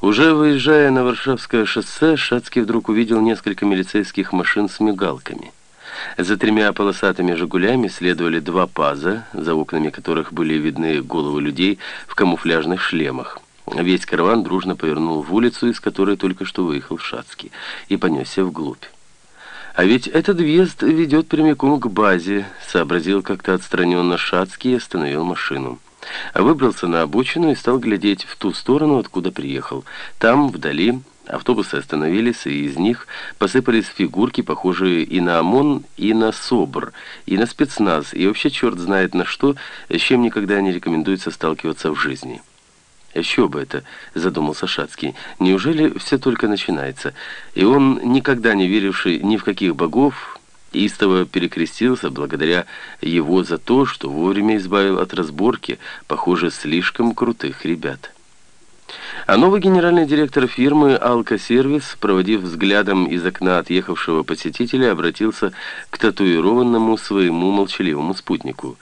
Уже выезжая на Варшавское шоссе, Шацкий вдруг увидел несколько милицейских машин с мигалками. За тремя полосатыми «Жигулями» следовали два паза, за окнами которых были видны головы людей в камуфляжных шлемах. Весь караван дружно повернул в улицу, из которой только что выехал Шацкий, и понесся вглубь. «А ведь этот въезд ведет прямиком к базе», — сообразил как-то отстраненно Шацкий и остановил машину. Выбрался на обочину и стал глядеть в ту сторону, откуда приехал. Там, вдали, автобусы остановились, и из них посыпались фигурки, похожие и на ОМОН, и на СОБР, и на спецназ, и вообще черт знает на что, с чем никогда не рекомендуется сталкиваться в жизни. «Еще бы это», — задумался Шацкий. «Неужели все только начинается?» И он, никогда не веривший ни в каких богов, истово перекрестился благодаря его за то, что вовремя избавил от разборки, похоже, слишком крутых ребят. А новый генеральный директор фирмы «Алкосервис», проводив взглядом из окна отъехавшего посетителя, обратился к татуированному своему молчаливому спутнику.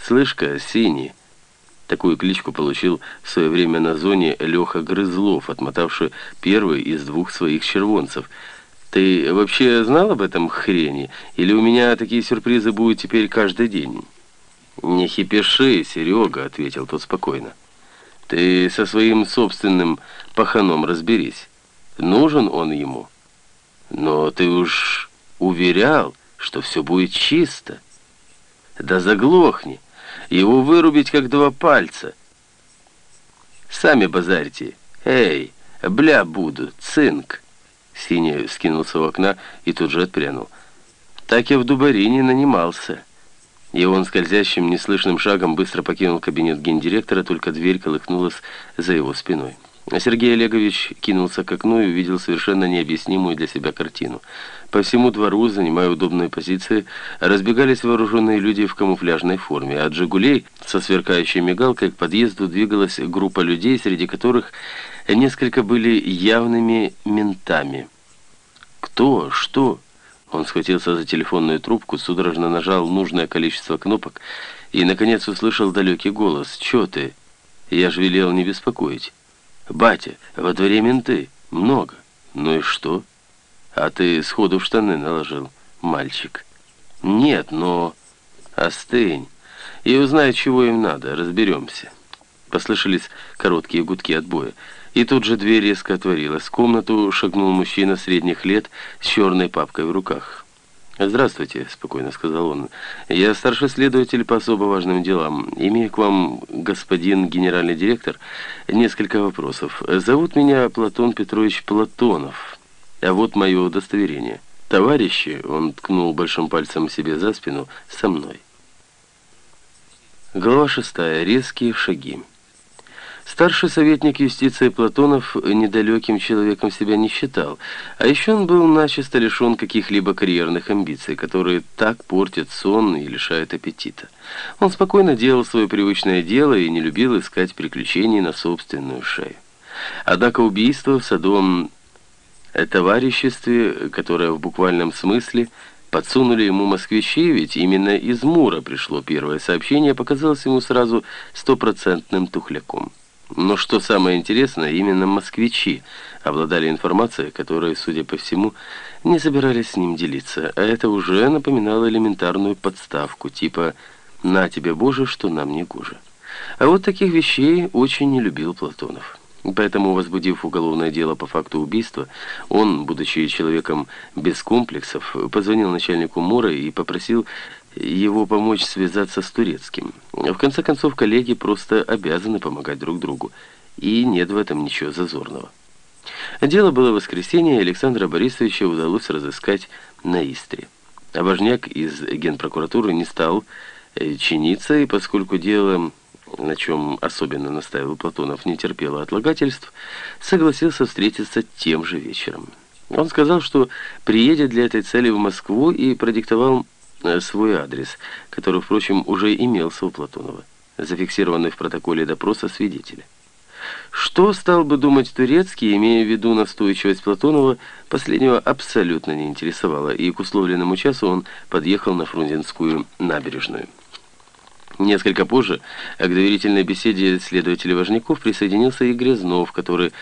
«Слышь-ка, Синий!» Такую кличку получил в свое время на зоне Леха Грызлов, отмотавший первый из двух своих червонцев. «Ты вообще знал об этом хрени? Или у меня такие сюрпризы будут теперь каждый день?» «Не хипеши, Серега», — ответил тот спокойно. «Ты со своим собственным паханом разберись. Нужен он ему. Но ты уж уверял, что все будет чисто. Да заглохни!» Его вырубить как два пальца. Сами базарьте. Эй, бля буду, цинк. Синий скинулся в окна и тут же отпрянул. Так я в Дубарине нанимался. И он скользящим, неслышным шагом быстро покинул кабинет гендиректора, только дверь колыхнулась за его спиной. Сергей Олегович кинулся к окну и увидел совершенно необъяснимую для себя картину. По всему двору, занимая удобные позиции, разбегались вооруженные люди в камуфляжной форме. От «Жигулей» со сверкающей мигалкой к подъезду двигалась группа людей, среди которых несколько были явными ментами. «Кто? Что?» Он схватился за телефонную трубку, судорожно нажал нужное количество кнопок и, наконец, услышал далекий голос. «Чё ты? Я же велел не беспокоить». «Батя, во дворе менты. Много. Ну и что?» «А ты сходу в штаны наложил, мальчик». «Нет, но...» «Остынь. И узнай, чего им надо. Разберемся». Послышались короткие гудки отбоя. И тут же дверь резко отворилась. В комнату шагнул мужчина средних лет с черной папкой в руках. «Здравствуйте», — спокойно сказал он. «Я старший следователь по особо важным делам. Имею к вам, господин генеральный директор, несколько вопросов. Зовут меня Платон Петрович Платонов. А вот мое удостоверение. Товарищи, он ткнул большим пальцем себе за спину, со мной». Глава шестая. Резкие шаги. Старший советник юстиции Платонов недалеким человеком себя не считал, а еще он был начисто лишен каких-либо карьерных амбиций, которые так портят сон и лишают аппетита. Он спокойно делал свое привычное дело и не любил искать приключений на собственную шею. Однако убийство в садовом товариществе, которое в буквальном смысле подсунули ему москвичи, ведь именно из Мура пришло первое сообщение, показалось ему сразу стопроцентным тухляком. Но что самое интересное, именно москвичи обладали информацией, которой, судя по всему, не собирались с ним делиться. А это уже напоминало элементарную подставку, типа «на тебе, Боже, что нам не гоже». А вот таких вещей очень не любил Платонов. Поэтому, возбудив уголовное дело по факту убийства, он, будучи человеком без комплексов, позвонил начальнику МОРа и попросил его помочь связаться с турецким. В конце концов, коллеги просто обязаны помогать друг другу, и нет в этом ничего зазорного. Дело было воскресенье, и Александра Борисовича удалось разыскать на Истре. Важняк из генпрокуратуры не стал э, чиниться, и поскольку дело, на чем особенно настаивал Платонов, не терпело отлагательств, согласился встретиться тем же вечером. Он сказал, что приедет для этой цели в Москву и продиктовал свой адрес, который, впрочем, уже имелся у Платонова, зафиксированный в протоколе допроса свидетеля. Что стал бы думать Турецкий, имея в виду настойчивость Платонова, последнего абсолютно не интересовало, и к условленному часу он подъехал на Фрунзенскую набережную. Несколько позже к доверительной беседе следователя Важняков присоединился и Грязнов, который